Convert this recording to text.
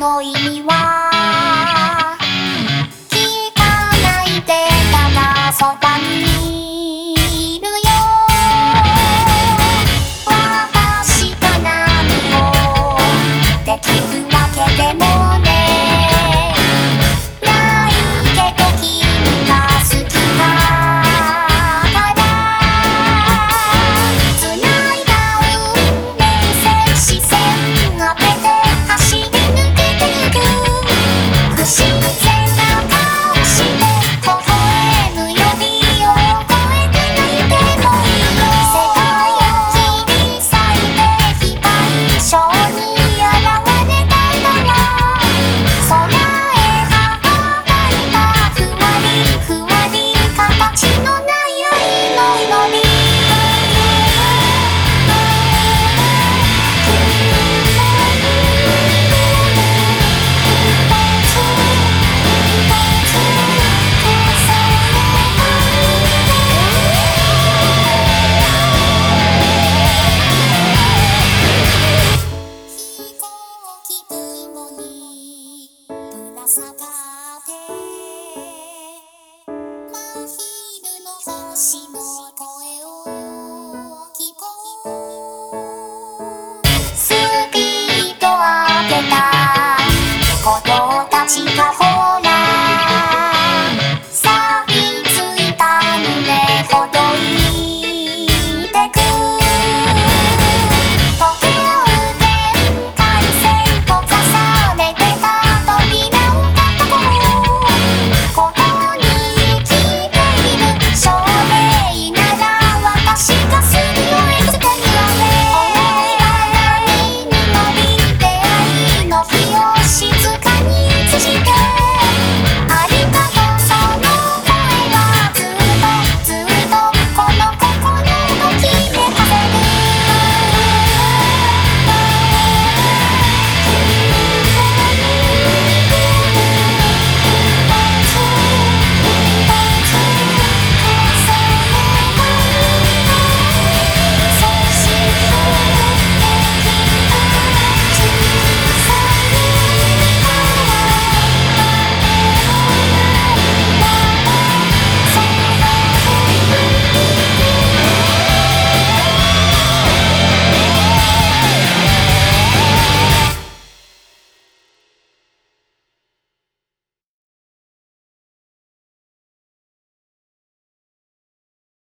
の意味は？聞かないでただそばにいるよ。私が何を？できるだけでもね